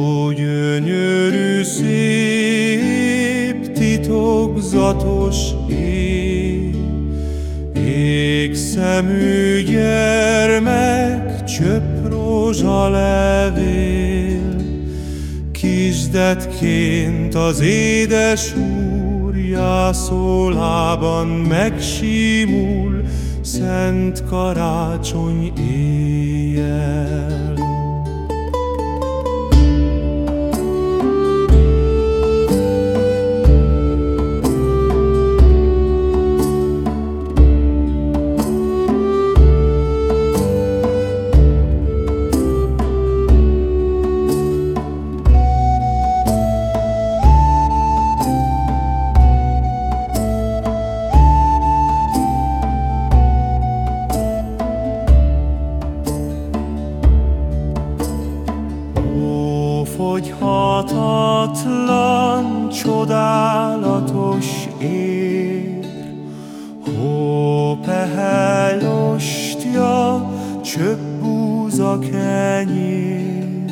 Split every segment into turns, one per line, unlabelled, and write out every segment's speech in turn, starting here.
Ó, gyönyörű, szép, titokzatos ég, Égszemű gyermek, csöpp rózsalevél, Kisdetként az édes Úr jászolában megsimul, Szent karácsony éjjel. Fogyhatatlan, csodálatos ér. Ostya, csöpp búza kenyér,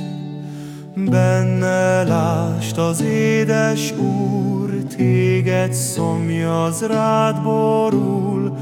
Benne lást az édes Úr, Téged szomjaz rád borul.